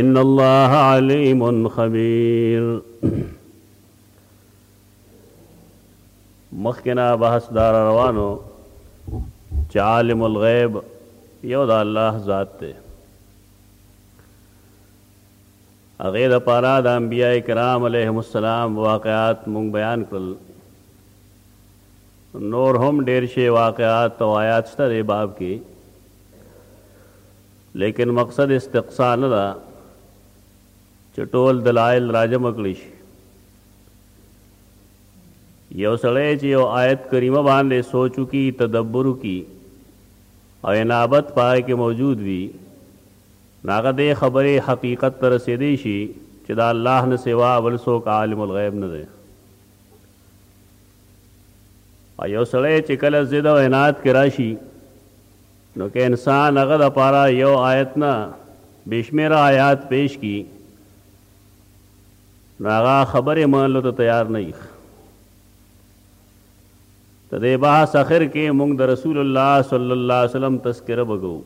ان الله علیم خبیر مخکنا بحث دار روانو چې عالم الغیب یو د الله ذات دی هغه د پاره د انبیای کرام علیهم السلام واقعات مونږ بیان کړل نور هم ډیر شی واقعات او آیات ستره باب کې لیکن مقصد استقصا نه ده چې ټول دلایل راجمع کړی شي. یو سړی چې یو آیت کریمه باندې سوچ وکړي، تدبر وکړي او انابت په هغې کې موجود وي، نو هغه دې خبرې حقیقت ته رسېدی شي چې د الله نه سوا بل څوک عالم الغیب نه دی. او یو سړی چې کله ضد او عناد کې راشي، نو که انسان هغه لپاره یو آیت نه بې شمېره آیات پېش کړي، نو هغه خبرې منلو ته تیار نه وي. د دې بحث اخر کې موږ د رسول الله صلی الله علیه وسلم تذکره به کوو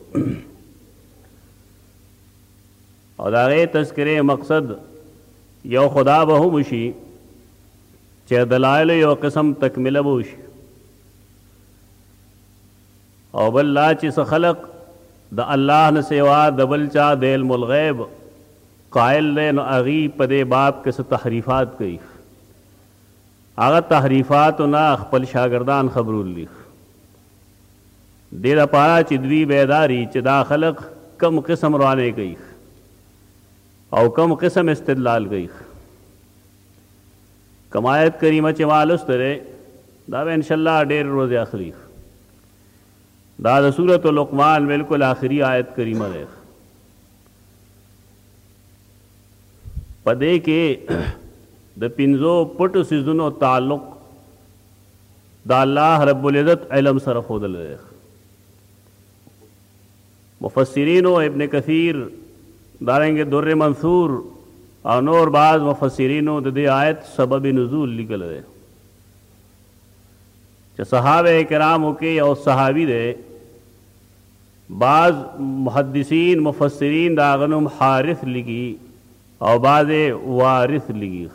او د هغې تذکرې مقصد یو خدا به هم وشي چې دلایلو یو قسم تکمیله به وشي او بل لا چي څه خلق د الله نه سوا د بل چا د علم الغيب قائل دی نو هغوی په دې باب کي څه تحريفات کوي هغه تحريفاتو نه خپل شاګردان خبرول دي دې لپاره چي دوی بيداري چي دا خلق کوم قسم رواني کوي او کوم قسم استدلال کوي کوم آیت کریمه چې ما لوستی دی دا به انشاءالله ډېرې ورځې اخلي دا د سورة لقمان بالکل آخري آیت کریمه دی په دې کې د پنځو پټو سیزونو تعلق د الله رب العزت علم سره ښودل دی مفسرینو ابن کثیر دارنګه در منثور او نور بعض مفسرینو د دې آیت سبب نزول لیکل دی چې صحابه کرامو کې یو صحابي دی بعض محدثین مفسرین دا غنوم حارث لګي او بعض وارث لګي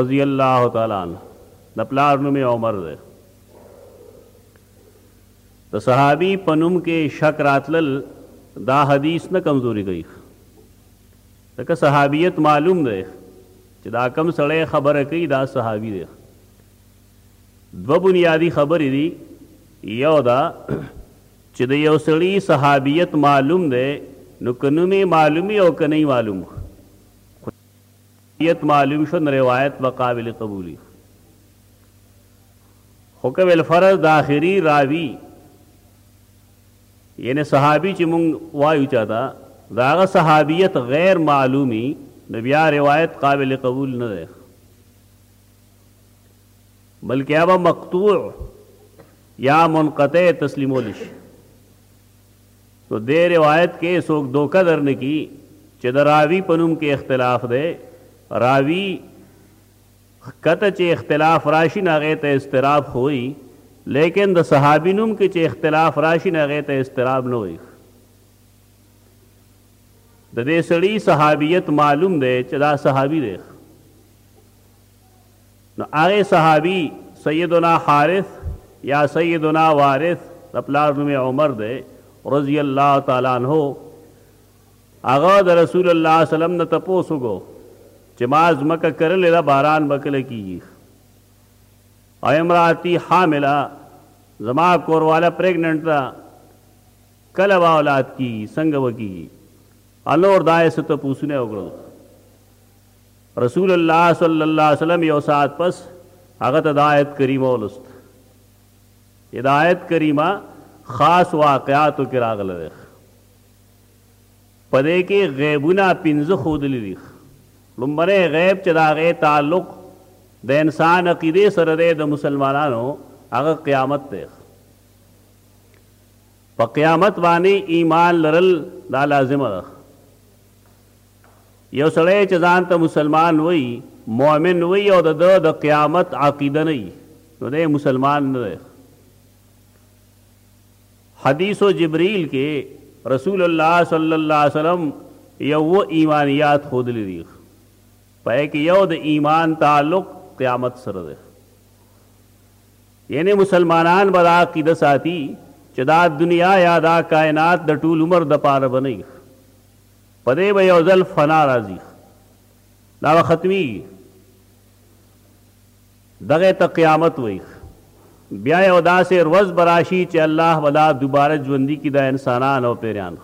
رضی الله تعالی عنہ د پلار نوم عمر دی د صحابي په نوم کې شک راتلل دا حديث نه کمزوري کوي ځکه صحابيت معلوم دی چې دا کم سړی خبره کوي دا صحابي دی دوه بنیادی خبرې دي یو دا چې د یو سړي صحابیت معلوم دی نو که نوم معلومي او که نه معلوم یت معلوم شو نو روایت به قابل قبولی شو خو که ویل فرض د آخری راوی یعنی صحابی چې مونږ وایو چاته د هغه صحابیت غیر معلومی نو بیا روایت قابل قبول نه دی بلکې هغه مقطوع یا منقطع تسلیمول شي نو دې روایت کې څوک دوکه درنه کړي چې د راوي په نوم کې اختلاف دی، راوي ښکته چې اختلاف راشي نو هغه ته اضطراب خو وایي لیکن د صحابي نوم کې چې اختلاف راشي نو هغه ته اضطراب نه وایي. د دې سړي صحابیت معلوم دی چې دا صحابي دی. نو هغه صحابي سيدنا حارث يا سيدنا وارث د پلار نوم يې عمر دی رضي الله تعالی عنه هغه د رسول الله صلی الله علیه وسلم نه تپوس وکړو چې ما ځمکه کرلې ده باران به کله کېږي او امراتي حامله زما کورواله پریګننټ ده کله به اولاد کېږي څنګه به کېږي انور دا یې څه تپوسونه وکړل رسول الله صلی الله علیه وسلم یو ساعت پس هغه ته دا آیت کریمه ولوست. دا آیت کریمه خاص واقعاتو کې راغلی دی. په دې کې غیبونه پنځه ښودلي دي. لومړی غیب چې د هغې تعلق د انسان عقیدې سره دی د مسلمانانو هغه قیامت دی. په قیامت باندې ایمان لرل دا لازمه ده. یو سړی چې ځان ته مسلمان وایي، مؤمن وایي او د ده د قیامت عقیده نه وي، نو دی مسلمان نه دی. حدیث جبریل کې رسول الله صلی الله علیه وسلم یو اووه ایمانیات ښودلي دي. په هغې کې یو د ایمان تعلق قیامت سره دی. یعنې مسلمانان به دا عقیده ساتي چې دا دنیا یا دا کاینات د ټول عمر دپاره به نه وي. په دې به یو ځل فنا راځي دا به ختمیږي دغه ته قیامت وایي بیا یو داسې ورځ به راشي چې الله به دا دوباره ژوندي کړي دا انسانان او پیریان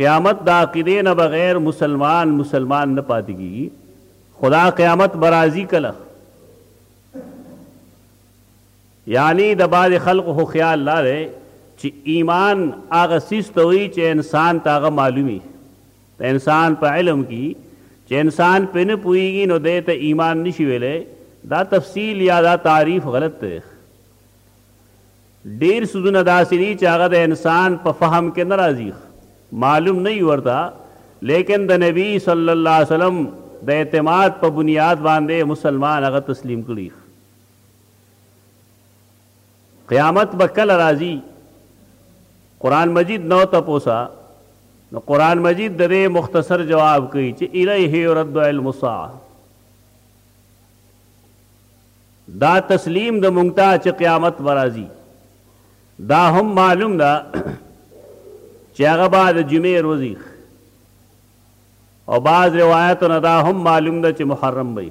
قیامت د عقیدې نه بغیر مسلمان مسلمان نه پاتې کیږي خدا قیامت برازي کله یعنی د بعضې خلقو خو خیال دا دی چې ایمان هغه څیز ته وایي چې انسان ته هغه معلوم وي، د انسان په علم کې چې انسان پرې نه پوهېږي نو دی ته ایمان نه شي ویلی، دا تفصیل یا دا تعریف غلط دی. ډېر څیزونه داسې دي چې هغه د انسان په فهم کې نه راځي، معلوم نه وي ورته، لیکن د نبي صلی الله علیه وسلم د اعتماد په بنیاد باندې مسلمان هغه تسلیم کړي. قیامت به کله راځی قران مجید نو تپوسا نو قران مجید د دې مختصر جواب کوي چې الیه یرد علم الساعه دا تسلیم د مونږ چې قیامت برازي دا هم معلوم ده چې هغه بعد جمعې روزي او بعض روایتونه دا هم معلوم ده چې محرم به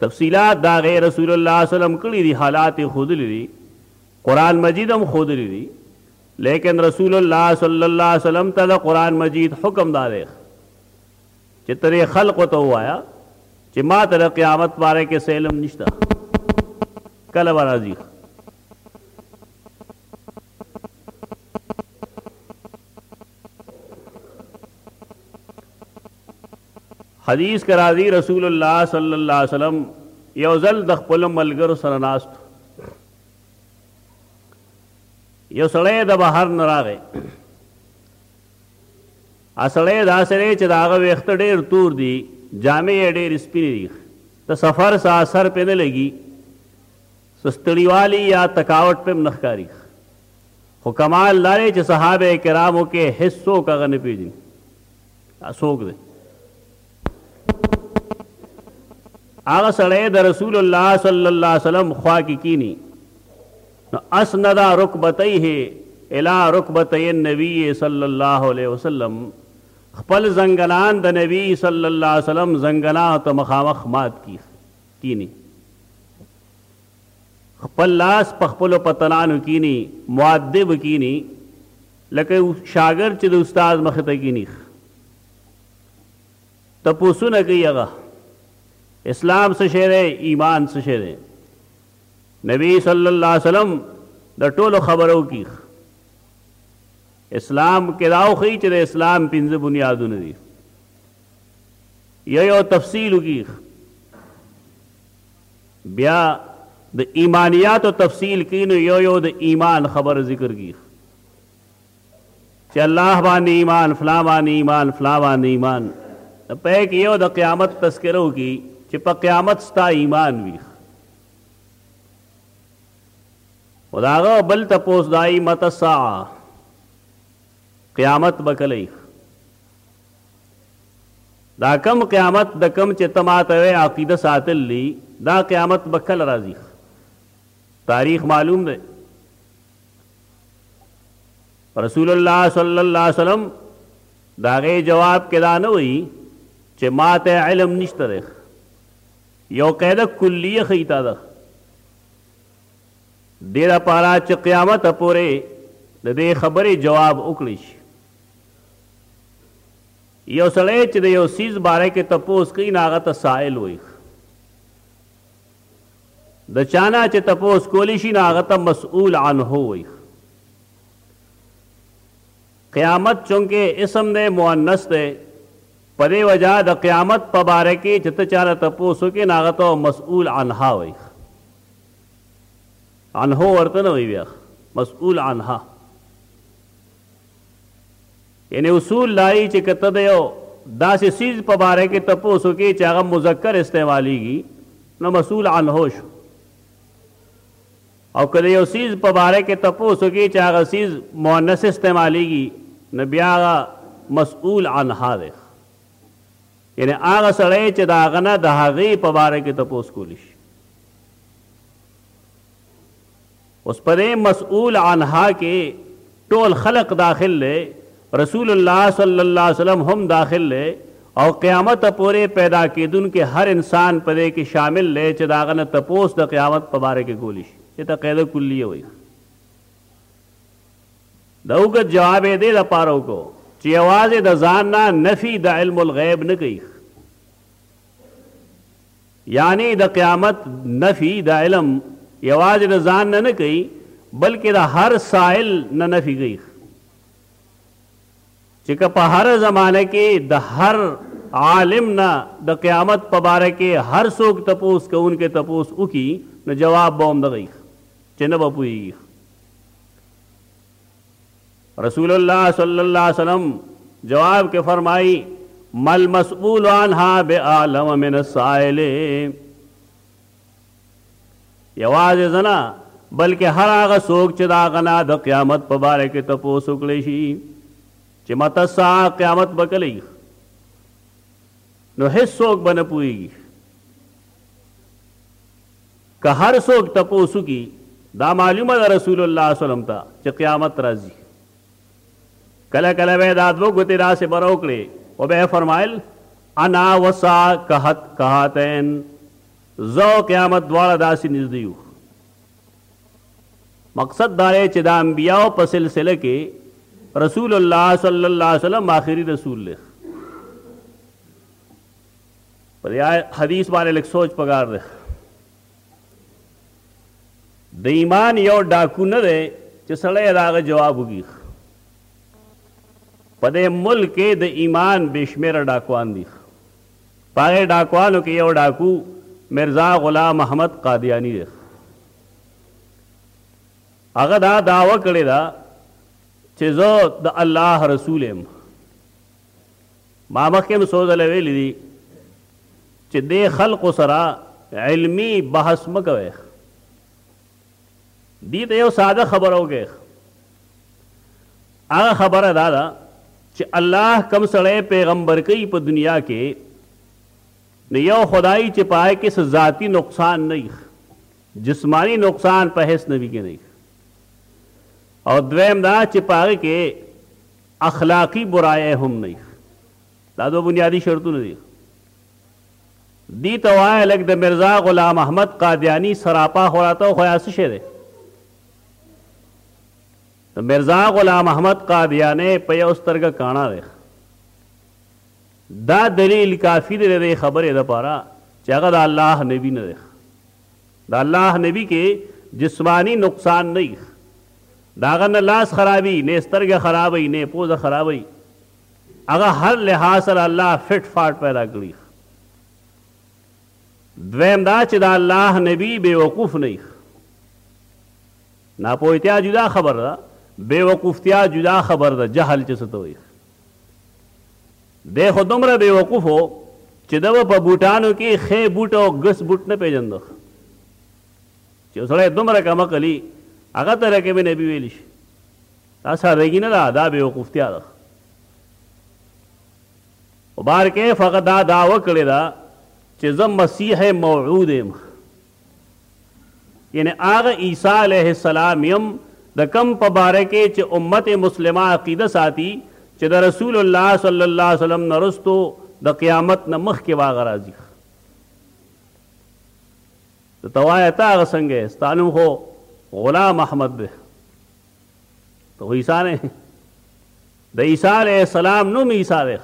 تفصیلات دا غیر رسول الله صلی الله علیه وسلم کړی دي حالات خودلی دي قران مجید هم خودلی دي لیکن رسول الله صلی الله علیه وسلم ته د قران مجید حکم دا دی چې ترې خلق ته وایا چې ما تر قیامت پاره کې سیلم نشتا کله راځي حدیث کې راځي رسول الله صلی الله علیه وسلم یو ځل د خپل ملګرو سره ناست یو سړی د بهر نه راغی اصلې دا سره چې دا هغه وخت ډېر تور دي جامې ډېر سپینې دي ته سفر سا اثر پې نه لګي سستړیوالی یا تکاوټ پې مخکاری خو کمال دا دی چې صحابه کرامو کې هیڅ څوک هغه نه پیژني دا څوک دی هغه سړی د رسول الله صلی الله علیه وسلم خوا کې کینی نو اسندا رکبتیه الی رکبتی النبی صلی الله علیه وسلم خپل زنګلان د نبی صلی الله علیه وسلم زنګلان ته مخامخ مات کی کینی خپل لاس په خپلو پتلانو کیني، مؤدب کیني، لکه یو شاګرد چې د استاد مخې ته کیني، تپوسونه کوي هغه، اسلام څه شی دی، ایمان څه شی دی، نبي صلی الله علیه وسلم د ټولو خبره وکړي، اسلام کې دا وښيي چې د اسلام پنځه بنیادونه دي، یو یو تفصیل وکړي. بیا د ایمانیاتو تفصیل کی نو یو یو د ایمان خبر ذکر کیږ چه الله باندې ایمان فلا باندې ایمان فلا باندې ایمان پای کې یو د قیامت تذکره وکي چې په قیامت ستا ایمان وي وداغه بل تپوس دای مت ساعه قیامت بکلی دا کوم قیامت د کوم چې ته ماته وې عقیده ساتل دي دا قیامت به کله راځي تاریخ معلوم دی رسول الله صلی الله علیه وسلم داغه جواب کې دا نه وی چې ماته علم نشته دی یو قاعده کلیه خیتا ده ډیر پارا چې قیامت پورې د دې خبرې جواب وکړي شي یو سړی چې د یو څیز باره کې تپوس کوي نو هغه ته سائل وایي د چانه چې تپوس کولی شي نو هغه ته مسئول عنه وایي قیامت چونکه اسم دی مؤنث دی په دې وجه د قیامت په باره کې چې ته چانه تپوس وکې نو هغه ته مسئول عنها وایي عنه ورته نه وایي بیا مسئول عنها یعنې اصول دايي چې که ته د یو داسې څیز په باره کې تپوس وکړې چې هغه مذکر استعمالیږي نو مسئول عنه شو او که د یو څیز په باره کې تپوس وکړې چې هغه څیز مؤنث استعمالیږي نو بیا هغه مسئول عنها دی یعنی هغه سړی چې د هغه نه د هغې په باره کې تپوس کولی شي اوس په دې مسئول عنها کې ټول خلق داخل دی، رسول الله صلی الله علیه وسلم هم داخل دی او قیامت پورې پیدا کېدونکی هر انسان په دې کې شامل دی چې د هغه نه تپوس د قیامت په باره کې کول شي. دې ته قاعده کلیه وایي. د اوږد جواب یې دې لپاره وکړو چې یوازې د ځان نه نفي د علم الغیب نه کوي. یعنې د قیامت نفي د علم یوازې د ځان نه نه کوي بلکې د هر سائل نه نفي کوي چې که په هر زمانه کې د هر عالم نه د قیامت په باره کې هر څوک تپوس کوونکی تپوس وکړي نو جواب به هم دغه چې نه به پوهېږي رسول الله صلی الله علیه وسلم جواب کې فرمایي ما المسئول عنها باعلم من السائل یوازې زنا بلکې هر هغه څوک چې دا غنا د قیامت په باره کې تپوس وکړي شي چې مته سا قیامت بکلی نو هیڅ څوک بنه پويږي که هر څوک تپوس وکړي دا معلومه ده رسول الله وسلم ته چې قیامت راځي کله کله به دا دوه ګوتې داسې بره وکړې او به یې فرمایل انا وسا کهت کهاتین زه او قیامت دواړه داسې نږدې یو مقصد دا دی چې د انبیاو په سلسله کې رسول الله صلی الله علیه وسلم آخري رسول دی په دې حدیث باندې لږ سوچ پکار دی د ایمان یو ډاکو نه دی چې سړی د هغه جواب وکړي په دې ملک کې د ایمان بې شمېره ډاکوان دي په هغې ډاکوانو کې یو ډاکو مرزا غلام محمد قادیاني دی هغه دا دعوه کړې ده چې زه د الله رسول یم ما مخکې هم څو ځله ویلي دي چې دې خلقو سره علمي بحث مه کوئ دي ته یو ساده خبره وکړئ هغه خبره دا ده چې الله کم سړی پیغمبر کوي په دنیا کې نو یو خدای چې پای کې څه ذاتی نقصان نه جسمانی نقصان په هیڅ نبی کې نه او دویم دا چې پاره کې اخلاقي برايې هم نه يخ. دا دوه بنيادي شرطونه دي. دي ته وايه لږ د مرزا غلام احمد قادياني سراپا خراته او خيا څه شی دی؟ د مرزا غلام احمد قادياني په يو سترګه کاڼه دی. دا دليل کافي دی د خبرې لپاره چې هغه د الله نبي نه دی. د الله نبی کې جسماني نقصان نه ایښ د هغه نه لاس خرابي نه سترګه خرابي نه پوزه خرابي هغه هر لحاظ سره الله فټ فاټ پیدا کړی دویم دا چې د الله نبی بے وقوف نه ایښ ناپوهتیا جدا خبر ده بے وقوفتیا جدا خبر ده جهل چې څه ته وایي دی خو دومره بې وقوف و چې ده به په بوټانو کې ښه بوټ او ګس بوټ نه پېژنده چې یو سړی دومره کم عقل وي هغه ته رقیب نبي ویل شي دا سادګي نه ده دا بې وقوفتیا ده خو بهر کیف هغه دا دعوه کړې ده چې زه مسیح موعود یم یعنی هغه عیسی علیه السلام یم د کوم په باره کې چې امت مسلمه عقیده ساتي چې د رسول الله صلی الله علیه وسلم نه رستو د قیامت نه مخکې واغه راځي د توایه تا هغه څنګه ستانو خو غلام احمد دی ته عیسی نه د عیسی علیه السلام نوم عیسی دی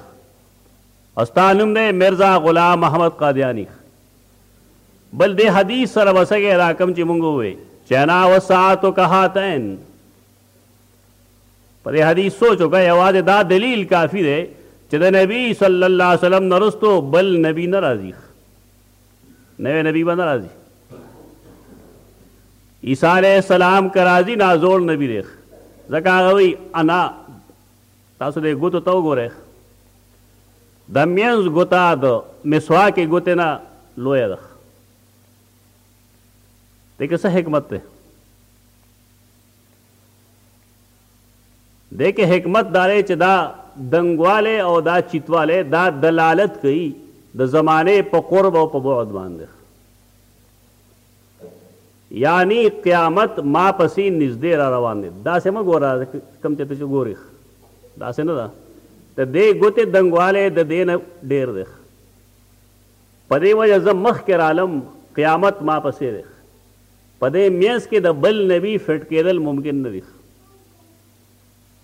ستا نوم دی مرزا غلام محمد قادیانی ښه بل دې حدیث سره وسګه دا کم چې مونږ وې چنا وساعت کهاتین په دې حدیث سوچ وکړه یوازې دا دلیل کافی دی چې د نبی صلی الله علیه وسلم نرستو بل نبی ناراضی نوې نبی به ناراضی عیسی علیہ السلام کرازی نازور نبی دی ځکه هغه وی انا تاسو دې ګوتو ته وګورئ، د مینځ ګوته د مسواکې ګوتې نه لویه ده. دې کې څه حکمت دی؟ دې کې حکمت دا دی چې دا دنګوالی او دا چیتوالی دا دلالت کوي د زمانې په قرب او په بعد باندې. یعنی قیامت ما پسی نږدې را روان دی داسې مه ګوره کوم چې ته چې ګوری داسې نه ده د دې ګوتې دنګوالی د دې نه ډیر دی په دې وجه زه مخکې رالم قیامت ما پسی دی په دې مینځ کې د بل نبی فټ کیدل ممکن نه دی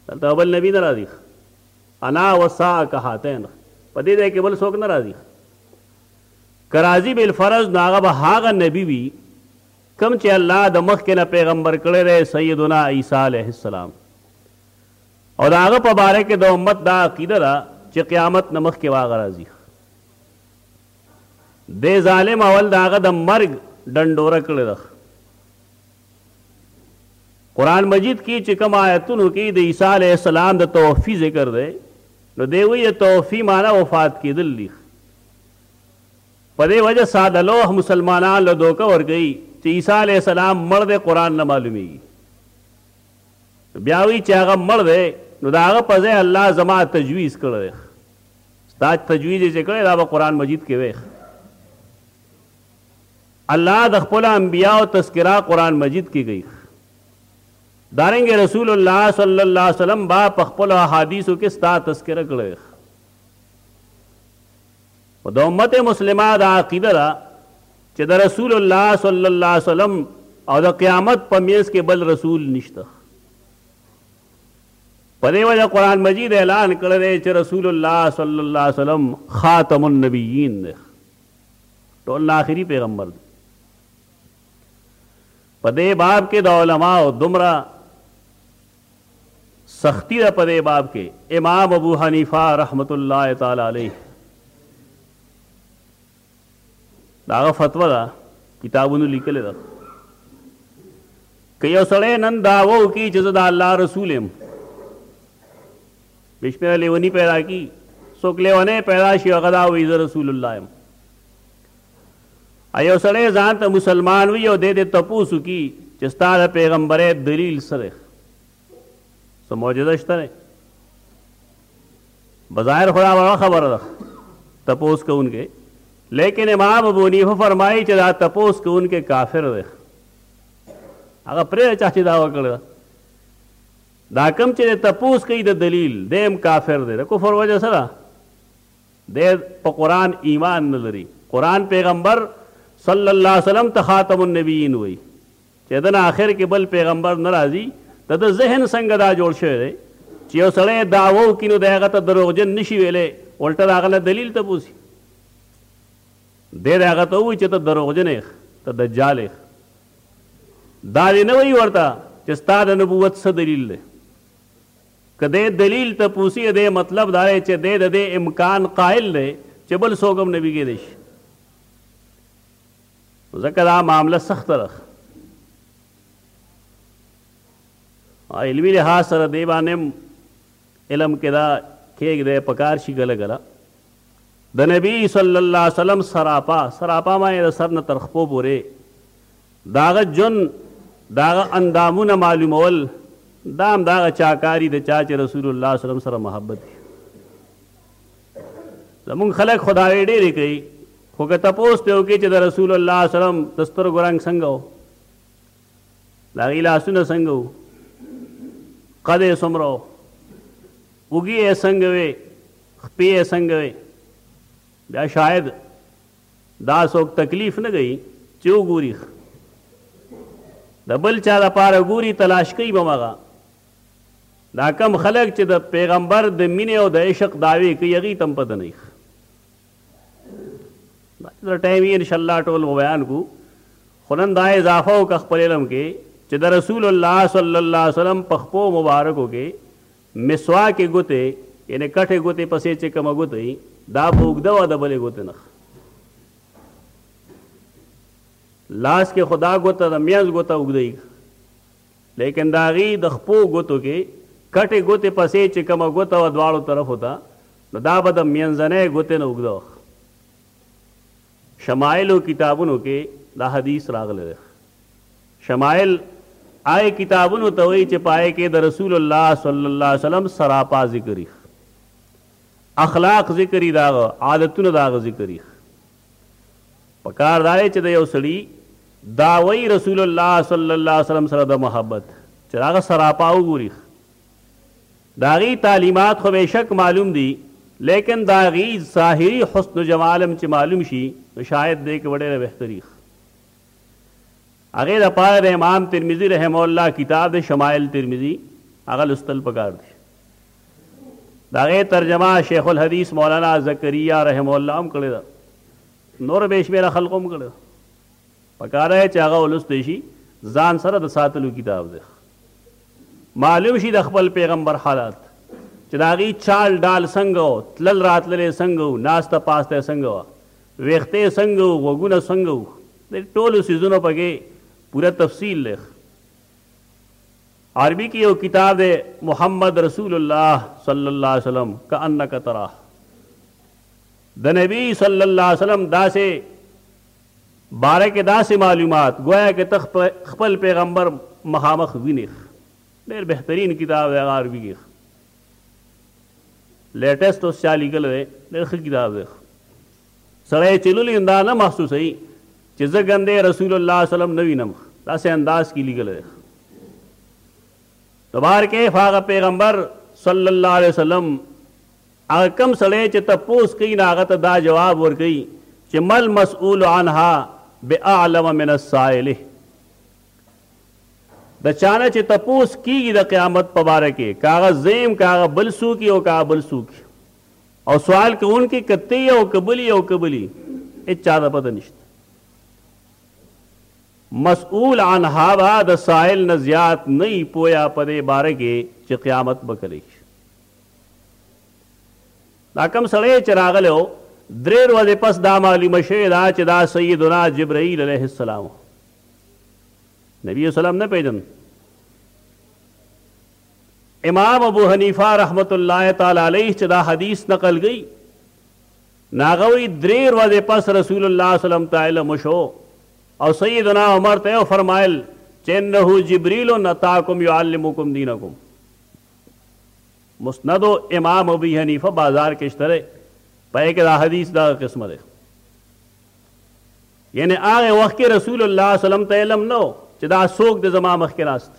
دلته بل نبی نه راځي انا وسا کهاتین په دې ځای کې بل څوک نه راځي که راځي بالفرض نو هغه به هغه نبي وي کوم چې الله د مخکې نه پیغمبر کړی دی سیدنا عیسی علیه السلام او د هغه په باره کې د امت دا عقیده ده چې قیامت نه مخکې به هغه راځي دې ظالم اول د هغه د مرګ ډنډوره کړې ده قرآن مجید کې چې کوم آیتونو کې د عیسی علیه السلام د توفی ذکر دی نو دی وایي توفی معنی وفات کېدل دي په دې وجه ساده لوح مسلمانان له دوکه ورکوي چې عیسی علیه السلام مړ دی قرآن نه معلومیږي بیا وی چې هغه مړ دی نو د هغه په ځای الله زما تجویز کړی دی ستا تجویز یې چې کړی دا به قرآن مجید کې وی الله د خپل انبیاو تذکره قرآن مجید کې کوي دارنګ رسول الله صلی الله علیه وسلم با په خپل احادیثو کې ستا تذکره کړی خو د امت مسلمه دا عقیده ده چې د رسول الله صلی الله علیه وسلم او د قیامت په مینځ کې بل رسول نشته په دې وجه قرآن مجید اعلان کړی دی چې رسول الله صلی الله علیه وسلم خاتم النبیین دی ټول آخري پیغمبر دی په دې باب کې د علماو دومره سختی ده په دې باب کې امام ابو حنیفه رحمت الله تعالی علیه دا هغه فتوا ده کتابونو لیکل ده که یو سړی نن دعوه وکړي چې زه د الله رسول یم بشمېره لیونی پیدا کی څوک لیونی پیدا شي هغه دا وایي زه رسول الله یم یو سړی ځان ته مسلمان وي او دی دې تپوس وکړي چې ستا د پیغمبرۍ دلیل څه دی؟ څه معجزه شته دی؟ بظاهر خو دا وړه خبره ده تپوس کوونکی لیکن امام ابو حنیفه فرمایي چې دا تپوس کوونکی کافر دی هغه پرې چا چې دا وکړه دا کم چې تپوس کوي د دلیل دیم کافر دی د کفر وجه سره دی په قرآن ایمان نه لري قرآن پیغمبر صلی الله علیه وسلم ته خاتم النبیین وایي چې دنه اخر کې بل پیغمبر نه راځي د ده ذهن څنګه دا جوړ شوی دی چې یو سړی دعوه وکړي نو د هغه ته دروغجن نه شي ویلی الټه د هغه نه دلیل ته بوسي دی د هغه ته ووایي چې ته دروغجن یې ته دجال یې دا دې نه وایي ورته چې ستا د نبوت څه دلیل دی که دې دلیل ته پوسی دې مطلب دا دی چه دی ددې امکان قائل دی چه بل څوک هم نبی کیدای شی نو ځکه دا معامله سخته ده علمی لحاظ سره دی باندې علم کې دا کېږ دی پکار شي ګله ګله د نبی صلی الله علیه وسلم سراپا سراپا معنی د سر نه تر خپو پورې د هغه ژوند د هغه اندامونه معلومول دا هم د هغه چا کار دي د چا چې رسول الله صلی الله علیه وسلم سره محبت وي زمونږ خلک خو دعوې ډېرې کوي خو که تپوس ته وکړي چې د رسول الله صلی الله علیه وسلم د سترګو رنګ څنګه و د هغې لاسونه څنګه و قد یې څومره و اوږي یې څنګه وې خپې یې څنګه وې بیا شاید دا څوک تکلیف نه ګی چی وګوری خ د بل چا د پاره ګوری تلاش کوي به مغه دا کم خلک چې د پیغمبر د مینې او د عشق داوی کوي هغه تم پته نه ښه دا ټایم یې ان شاء الله ټول بیان کو خلن دا اضافه او خپل علم کې چې د رسول الله صلی الله علیه وسلم په خپو مبارکو کې مسواکې ګوتې یعنې کټې ګوتې پسې چې کومه ګوته وي دا به اوږده وه د بلې ګوتې نه لاس کې خو دا ګوته د مینځ ګوته اوږده وي لیکن د هغې د خپو ګوتو کې کټې ګوتې پسې چې کومه ګوته وه دواړو طرفو ته نو دا به د مینځنۍ ګوتې نه اوږده وه شمائلو کتابونو کې دا حدیث راغلی دی. شمائل هغه کتابونو ته وایي چې په هغې کې د رسول الله صلی الله علیه وسلم سراپا ذکر وي، اخلاق ذکر وي، د هغه عادتونه د هغه ذکر وي. په کار دا دی چې د یو سړي دعوی رسول الله صلی الله علیه وسلم سره د محبت چې هغه سراپا وګوري، د هغوی تعلیمات خو بېشک معلوم دي، لیکن د هغوی ظاهري حسن و جمال هم چې معلوم شي، نو شاید دې کې به ډېره بهتري ښه هغې لپاره د امام ترمذي رحمه الله کتاب دی شمائل ترمذي هغه لوستل پکار دی. د هغې ترجمه شیخ الحدیث مولانا زکریا رحمه الله هم کړې ده. نور بې شمېره خلقو هم کړې ده. پکار دی چې هغه ولوستل شي، ځان سره د ساتلو کتاب دی. معلوم شي د خپل پېغمبر حالت، چې د هغوی چال ډال څنګه و، تلل راتلل یې څنګه و، ناسته پاسته یې څنګه وه، وېښته یې څنګه وو، غوږونه څنګه وو، د ټولو څیزونو په کې پوره تفصیل دی. عربي کې یو کتاب دی، محمد رسول الله صلی الله علیه وسلم کأنک تراه، د نبي صلی الله علیه وسلم داسې باره کې داسې معلومات ګویا که ته خپل پیغمبر مخامخ وینې ډېر بهترین کتاب دی هغه عربي کې لیټیسټ اوس چا لیکلی دی ډېر ښه کتاب دی سړی یې چې لولي دا نه محسوسوي چې زه ګندی رسول الله وسلم نه وینم داسې انداز کې لیکلی دی نو بهر کیف هغه پیغمبر صلی الله علیه وسلم هغه کوم سړی چې تپوس کوي نو هغه ته دا جواب ورکوي چې ما المسئول عنها باعلم من السائل د چانه چې تپوس کیږي د قیامت په باره کې که هغه زه یم که هغه بل څوک یي او که هغه بل څوک یي او سوال کوونکی که ته یې او که بل یې او که بل یي هېڅ چا ته پته نشته مسئول عنها به د سائل نه زیات نه وي پوهه په دې باره کې چې قیامت به کله شي دا کوم سړی چې راغلی و، درې ورځې پس دا معلومه شوې ده چې دا سیدنا جبرائیل علیه السلام و. نبي اسلام نه پیژند. امام ابو حنیفه رحمت الله تعالی علیه چې دا حدیث نقل کوي ناغوی درې ورځې پس رسول الله صلی الله علیه وسلم ته علم وشو او سیدنا عمر ته فرمایل چې انه جبريل نتاکم يعلمکم دینکم مسند امام ابی حنیفه بازار کې شته دی په هغې کې دا حدیث دغه قسمه دی یعنې هغه وخت کې رسول الله صلی وسلم ته علم نه و چې دا څوک د زما مخکې ناست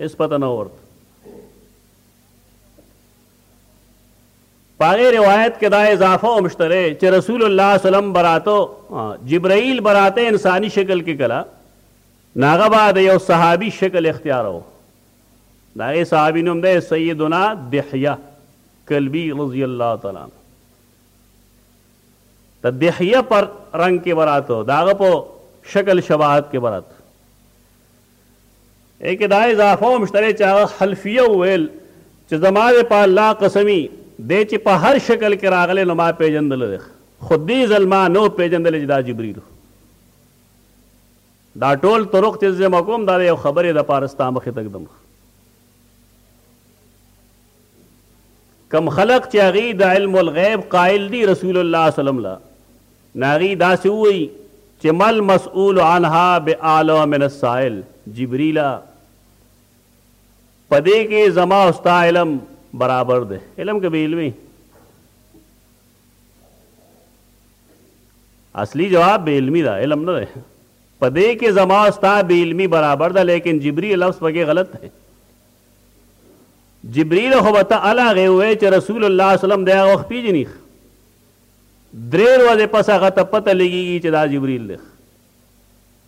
هېڅ پته نه ورته په هغې روایت کې دا اضافه هم شته دی چې رسول الله صلی وسلم براتو جبرائیل براته انساني شکل کې کله ناغه بعد یو صحابي شکل اختیارو د هغه صحابي نوم دی سيدنا دحيه کلبي رضي الله تعالی عنه د دحيه پر رنګ کې براتو داغه په شکل شباهت کې براتو اګه دا اضافه هم شته چې هغه حلفيه ویل چې زما د په الله قسمی دی چې په هر شکل کې راغلی نو ما پیژندل دی خو دې ځل ما نو پیژندل چې دا جبریل دا ټول طرق چه زه جمع کوم دا د یو خبری د پاره ستا مخی ته ږدم. کوم خلق چه هغوی د علم الغیب قائل دی رسول الله صلی الله علیه وسلم له نو هغوی داسی ووایی چه ما المسئول عنها باعلم من السائل جبریله په دې کې زما او ستا علم برابر دی علم که بې علمي اصلی جواب بی علمی ده علم نه ده په دی کې زما او ستا بی علمی برابر ده لیکن جبریل لفظ پکې غلط ده جبریل خو به ته الا غي وې چې رسول الله صلی الله علیه وسلم دا وخت پیژني درې ورځې پس هغه ته پته لګیږي چې دا جبریل دی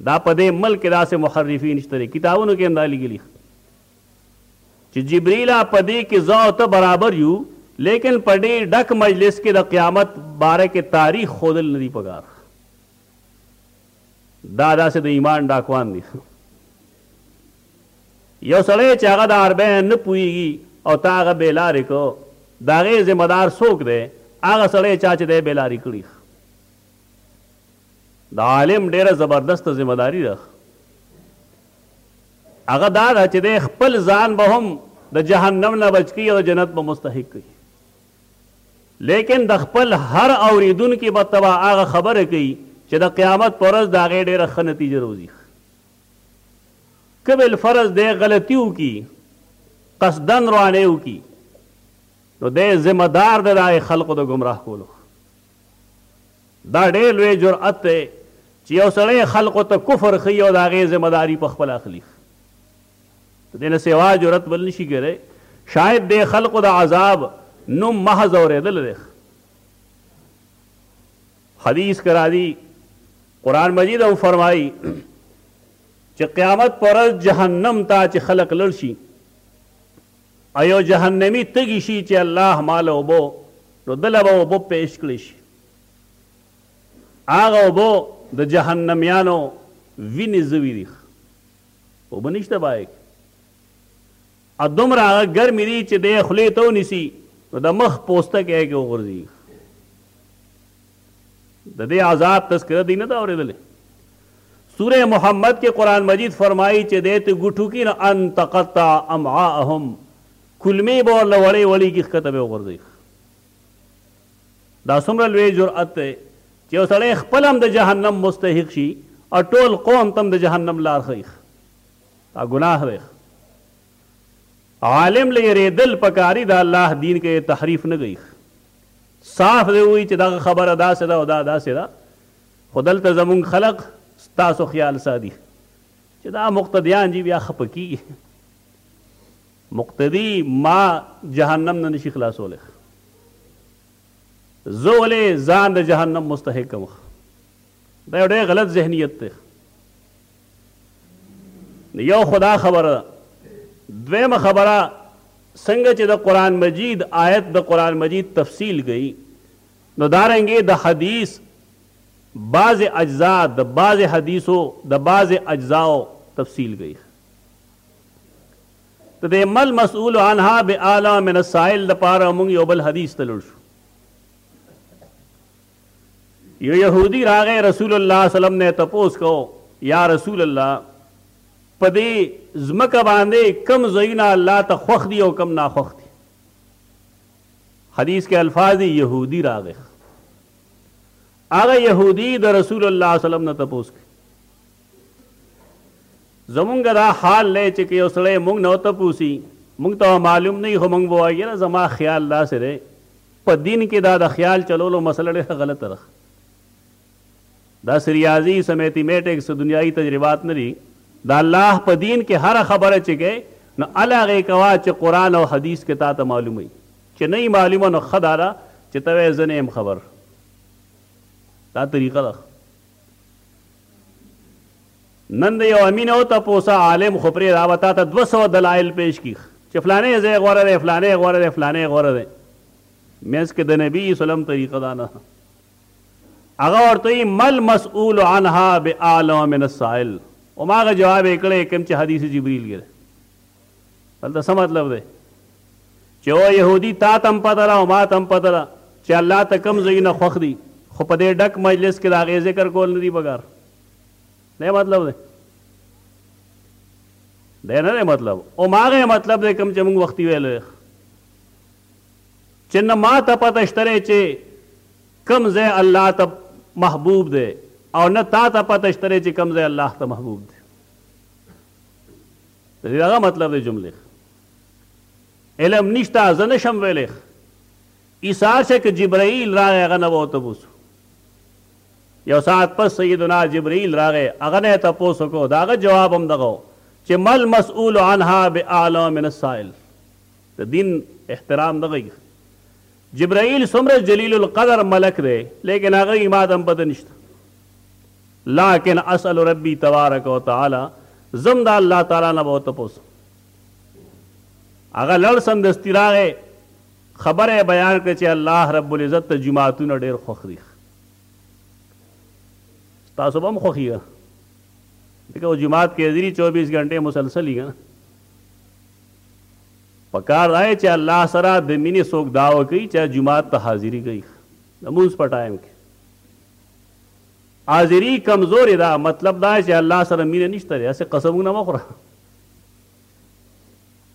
دا په دې ملک داسې محرفین شته کتابونو کې هم دا لګیلی چې جبريله په دې کې زه او ته برابر يو ليکن په ډېر ډک مجلس کې د قيامت باره کې تاريخ ښودل نه دي پکار دا داسې د ایمان ډاکوان دي یو سړی چې هغه د عربی نه پوهېږي او تا هغه بې لارې کو د هغې ذمه دار څوک دی هغه سړی چا چې دی بې لارې کړي د عالم ډېره زبردسته ذمه داري ده هغه دا ده چې دی خپل ځان به هم د جهنم نه بچ کوي او د جنت به مستحق کوي لیکن د خپل هر اوریدونکي به تبا هغه خبره کوي چې د قیامت پر ورځ د هغې ډېره ښه نتیجه روزي که بالفرض دی غلطي وکړي قصدا روانه وکړي نو دی ذمه دار دی د خلکو د ګمراه کولو دا ډېر لوی جرئت دی چې یو سړی خلکو ته کفر ښيي او د هغې ذمه داري په خپله اخلي. د دې نه سوا جرئت بل نه شي کېدای. شاید دې خلکو د عذاب نوم محض اورېدلی دی. حدیث کې راځي قرآن مجید هم فرمایي چې قیامت پر ورځ جهنم ته چې خلک لړ شي او یو جهنمی تږی شي چې الله ما له اوبو نو ده له به اوبه پیش کړی شي هغه اوبه د جهنمیانو وینې زوي دي اوبه نشته باید ا دومره هغه ګرمې دي چې دی خولې ته ونیسي نو د مخ پوستکی یې کې وغورځي ددې عذاب تذکره دی نه ده اورېدلې؟ سورة محمد کې قرآن مجید فرمایي چې دی ته ګوټو کړي نو ان تقطع امعاءهم کلمې به ورله وړې وړې کړي ښکته به یې وغورځوي دا څومره لوی جرأت دی چې یو سړی خپل هم د جهنم مستحق شي او ټول قوم ته هم د جهنم لار ښیي دا ګناه دی عالم له یریدل پکاري د الله دین کې تحریف نه کوي صاف دی ووایي چې دغه خبره داسې ده او دا داسې ده خو دلته زموږ خلق ستاسو خیال ساتي چې دا مقتدیان جی بیا خپه کیږي مقتدی ما جهنم نه نشي خلاصولی زه ولې ځان د جهنم مستحق کوم دا یو ډېر غلط ذهنیت دی نو یو خو دا خبره ده، دویمه خبره څنګه چې د قرآن مجید آیت د قرآن مجید تفصیل کوي نو دارنګه د حدیث بعضې اجزا د بعضې حدیثو د بعضې اجزاو تفصیل کوي. د دې مل مسئول عنها بأعلم من السائل لپاره موږ یو بل حدیث ته لړ شو. یو یهودی راغی رسول الله سلام نه تپوس کو یا رسول الله په دې زمکه باندې کم زینا الله ته خوخ دی او کم ناخوخ دی حدیث کې الفاظ یهودی راغی هغه يهودي د رسول الله صلی الله علیه وسلم نه تپوس کوي زمونږ دا حال لې چې یو سړی مونږ نه تپوسی مونږ ته معلوم نه خو مونږ وایي زما خیال دا سره په دين کې دا د خيال چلولو مسله ډېره غلطه ده. داسې رياضي څه ميتيميټکس څه دنيايي تجربات نه دي. د الله په دين کې هره خبره چې کوې نو هله هغه يې کوه چې قرآن او حديث کې تاته معلومه وي. چې نه يي معلومه نو ښه دا ده چې ته وايې زه نه يم خبر. دا طريقه ده. نن د یو امین او تپوسه عالم خو پرې دا به تا ته دوه سوه دلایل پیش کړي چې فلانی ځای غوره دی فلانی غوره دی فلانی غوره دی منځ کې د نبي سلم طریقه دا نه هغه ورته وایي مل مسؤول عنها باعلم من السائل هماغه جواب یې کړی کوم چې حدیث جبریل کې دی دلته څه مطلب دی چې او يهودي تا ته هم پته ده او ما ته هم پته ده چې الله ته کوم ځایونه خوښ دي خو په دې ډک مجلس کې د هغې ذکر کول نه دي پکار دا مطلب دی دا نه دی مطلب هماغه مطلب دی کوم چې موږ وختي ویلو چې نه ما ته پته شته چې کم ځای الله ته محبوب دی او نه تا ته پته شته چې کم ځای الله ته محبوب دی د دې دغه مطلب دی جملې خ علم نشته زه نشم ویلی خ ایثار شه که جبرائیل راغی هغه نه به ورته بوسو یو ساعت پس سیدنا جبرائیل راغی هغه نه یې تپوس وکړو د هغه جواب هم دغه و چې مل مسؤول عنها باعلم من السائل د دین احترام دغه جبرائیل څومره جلیل القدر ملک دی لیکن هغه ایمان هم پته نشته لکن اسأل ربی تبارک و تعالی زم دا الله تعالی نه به تپوسم هغه لړ سمدستي راغی خبره بیان کړه چې الله رب العزت ته جماعتونه ډېر خوښ دي تاسو به هم خوښي یې دغه جماعت کې ځینې 24 غنټه مسلسل یې پکار دا دی چی الله سره د مینی څوک دعوه کوی چی جومات ته حاضری کوی د مونځ په ټایم کی حاضری کمزوری ده مطلب دا چی الله سره مینه نشته دی هسی قسمونه مه خوره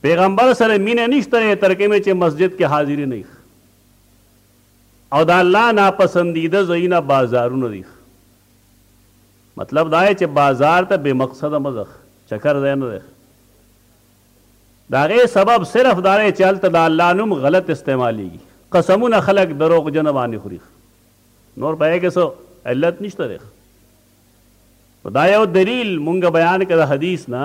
پیغمبر سره مینه نشته دی تر کومه چی مسجد کی حاضری نه او دا الله ناپسندیده ځایونه بازارونه دی مطلب دا چې بازار ته بې مقصده مزخ چکر ځای نه دی د هغې سبب صرف دا دی چې هلته د الله نوم غلط استعمالېږي، قسمونه خلک دروغجنو باندې خوري، نور په هغې کې څه علت نشته دی، نو دا یو دلیل مونږ بیان کړ د حدیث نه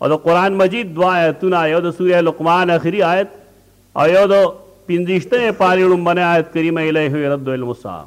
او د قرآن مجید دوه آیتونه یو د سورة لقمان اخري آیت او یو د پنځه ویشتمې پارې ړومبنی آیت کریمه الیه یرد علم الساعة.